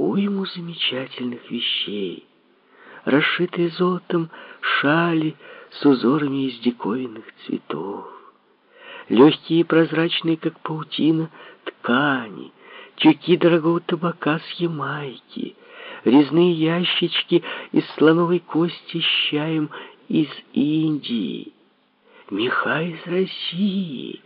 уйму замечательных вещей. Расшитые золотом шали с узорами из диковинных цветов. Легкие и прозрачные, как паутина, ткани, тюки дорогого табака с Ямайки, резные ящички из слоновой кости с чаем из Индии, меха из России,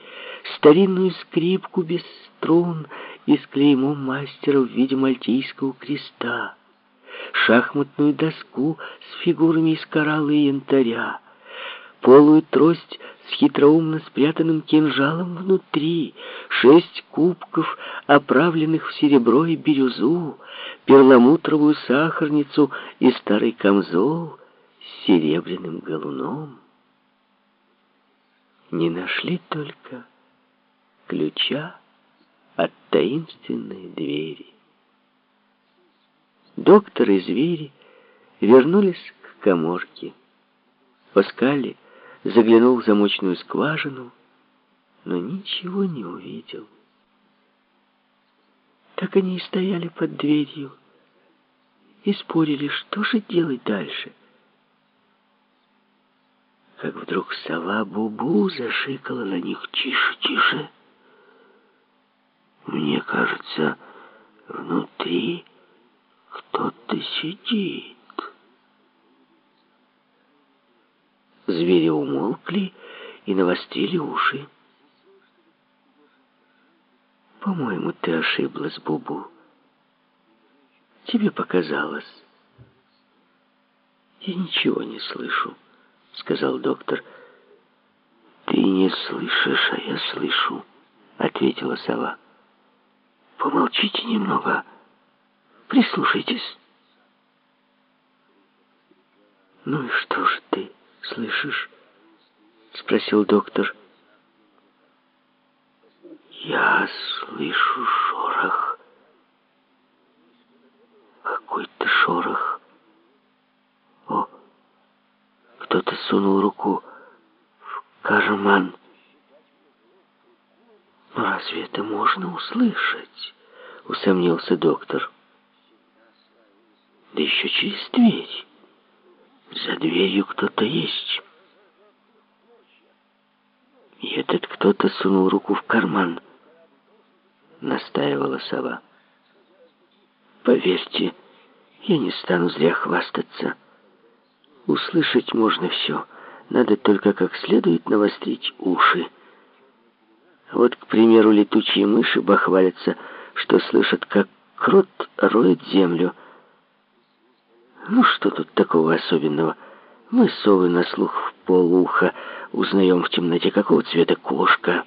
старинную скрипку без струн и с клеймом мастера в виде мальтийского креста, шахматную доску с фигурами из коралла и янтаря, полую трость с хитроумно спрятанным кинжалом внутри, шесть кубков, оправленных в серебро и бирюзу, перламутровую сахарницу и старый камзол с серебряным галуном. Не нашли только ключа от таинственной двери. Доктор и звери вернулись к коморке. Паскали заглянул в замочную скважину, но ничего не увидел. Так они и стояли под дверью и спорили, что же делать дальше. Как вдруг сова Бубу зашикала на них «Тише, тише!» Мне кажется, внутри кто-то сидит. Звери умолкли и навострили уши. «По-моему, ты ошиблась, Бубу. Тебе показалось». «Я ничего не слышу», — сказал доктор. «Ты не слышишь, а я слышу», — ответила сова. «Помолчите немного, прислушайтесь». «Ну и что ж ты?» «Слышишь?» — спросил доктор. «Я слышу шорох. Какой-то шорох. О, кто-то сунул руку в карман. Разве это можно услышать?» — усомнился доктор. «Да еще через дверь». За дверью кто-то есть. И этот кто-то сунул руку в карман. Настаивала сова. Поверьте, я не стану зря хвастаться. Услышать можно все. Надо только как следует навострить уши. Вот, к примеру, летучие мыши бахвалятся, что слышат, как крот роет землю, ну, что тут такого особенного? Мы совы на слух в полуха узнаем в темноте, какого цвета кошка.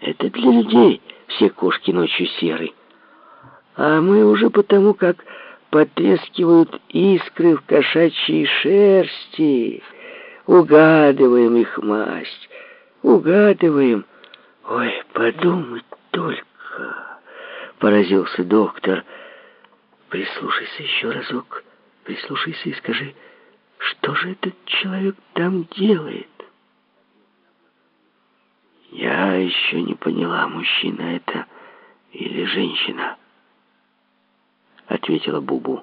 Это для людей все кошки ночью серы. А мы уже потому, как потрескивают искры в кошачьей шерсти, угадываем их масть, угадываем. Ой, подумать только, поразился доктор, — Прислушайся еще разок, прислушайся и скажи, что же этот человек там делает? Я еще не поняла, мужчина это или женщина, ответила Бубу.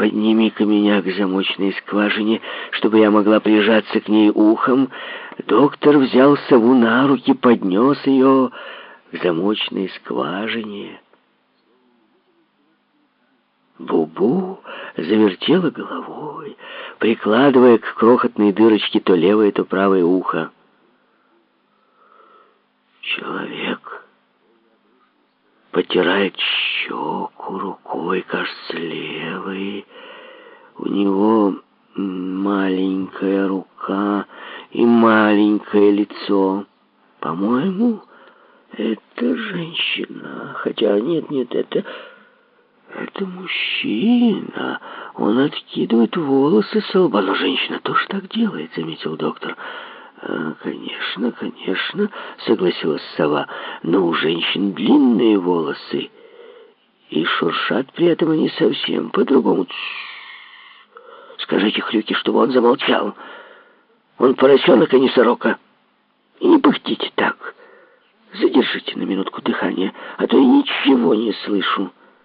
Подними-ка меня к замочной скважине, чтобы я могла прижаться к ней ухом. Доктор взял сову на руки, поднес ее к замочной скважине. Бубу завертела головой, прикладывая к крохотной дырочке то левое, то правое ухо. Человек потирает щеку рукой, кажется, левой. У него маленькая рука и маленькое лицо. По-моему, это женщина. Хотя нет, нет, это это мужчина. Он откидывает волосы с лба. Но женщина тоже так делает, заметил доктор. «А, «Конечно, конечно», — согласилась сова, «но у женщин длинные волосы, и шуршат при этом они совсем по-другому. Скажите Хрюке, чтобы он замолчал. Он поросенок, а не сорока. И не пыхтите так. Задержите на минутку дыхание, а то я ничего не слышу».